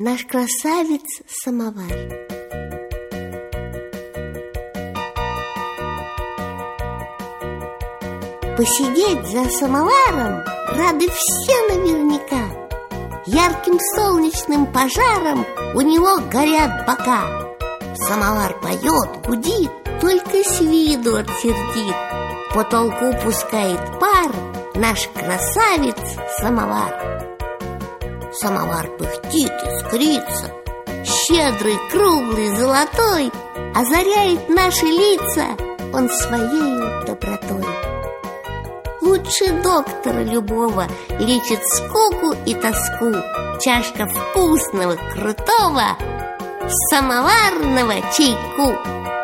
Наш красавец-самовар Посидеть за самоваром рады все наверняка. Ярким солнечным пожаром у него горят бока. Самовар поет, гудит, только с виду отсердит. Потолку пускает пар наш красавец-самовар Самовар пыхтит, искрится Щедрый, круглый, золотой Озаряет наши лица Он своей добротой. Лучше доктора любого Лечит скуку и тоску. Чашка вкусного, крутого Самоварного чайку